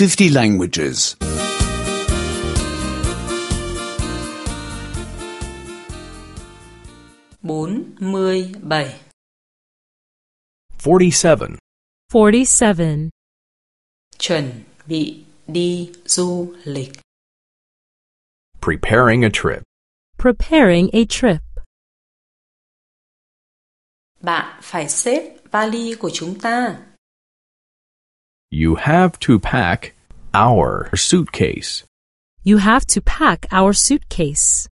50 languages. 47 47. 47. Chuẩn bị đi du lịch. Preparing a trip. Preparing a trip. Bạn phải xếp vali của chúng ta. You have to pack our suitcase. You have to pack our suitcase.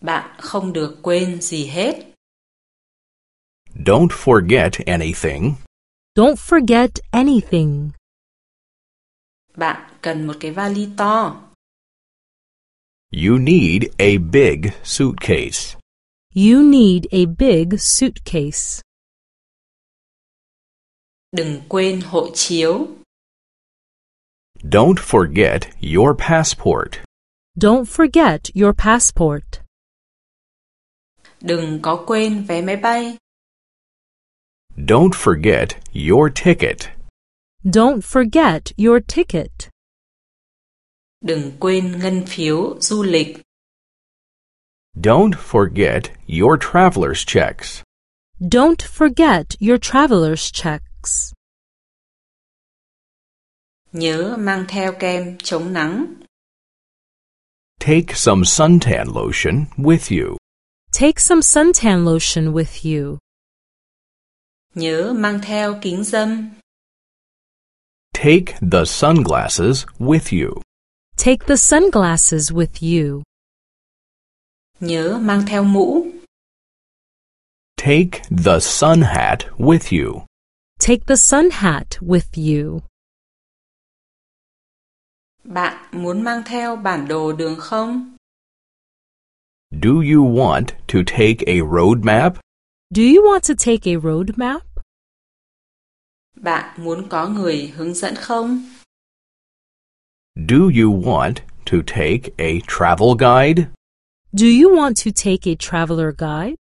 Bạn không được quên gì hết. Don't forget anything. Don't forget anything. Bạn cần một cái vali to. You need a big suitcase. You need a big suitcase. Đừng quên hộ chiếu. Don't forget your passport. Don't forget your passport. Đừng có quên vé máy bay. Don't forget your ticket. Don't forget your ticket. Đừng quên ngân phiếu du lịch. Don't forget your traveler's checks. Don't forget your traveler's checks. Nhớ mang theo kem chống nắng. Take some suntan lotion with you. Take some suntan lotion with you. Nhớ mang theo kính dâm. Take the sunglasses with you. Take the sunglasses with you. Nhớ mang theo mũ. Take the sun hat with you. Take the sun hat with you. Bạn muốn mang theo bản đồ đường không? Do you want to take a road map? Do you want to take a road map? Bạn muốn có người hướng dẫn không? Do you want to take a travel guide? Do you want to take a traveler guide?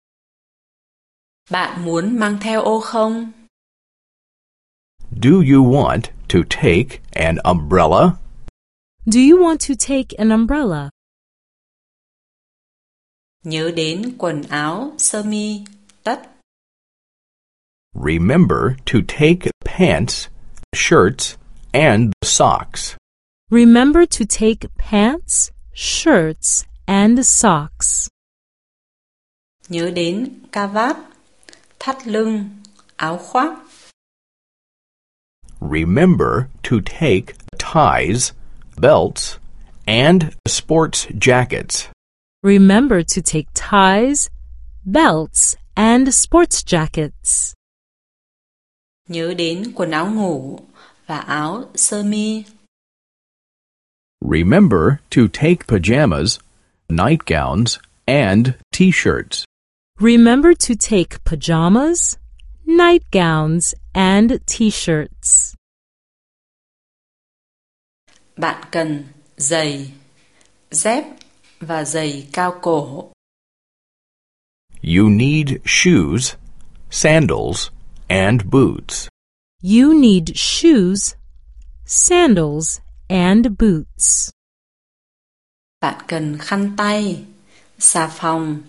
Bạn muốn mang theo ô không? Do you want to take an umbrella? Do you want to take an umbrella? Nhớ đến quần áo, sơ mi, tất. Remember to take pants, shirts, and socks. Remember to take pants, shirts, and socks. Nhớ đến cà vạt, thắt lưng, áo khoác. Remember to take ties, belts, and sports jackets. Remember to take ties, belts, and sports jackets. Nhớ đến quần áo ngủ và áo sơ mi. Remember to take pajamas, nightgowns, and t-shirts. Remember to take pajamas, nightgowns, and t-shirts. Bạn cần giày, dép và giày cao cổ. You need shoes, sandals, and boots. You need shoes, sandals, and boots. Bạn cần khăn tay, xà phòng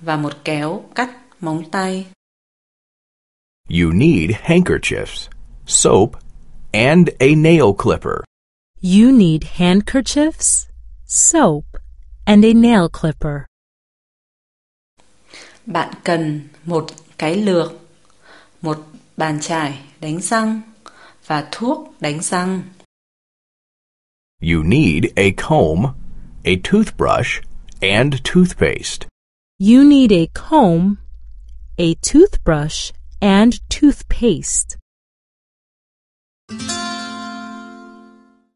và một kéo cắt móng tay. You need handkerchiefs, soap, and a nail clipper. You need handkerchiefs, soap, and a nail clipper. Bạn cần một cái lược, một bàn chải đánh răng và thuốc đánh răng. You need a comb, a toothbrush, and toothpaste. You need a comb, a toothbrush, and toothpaste.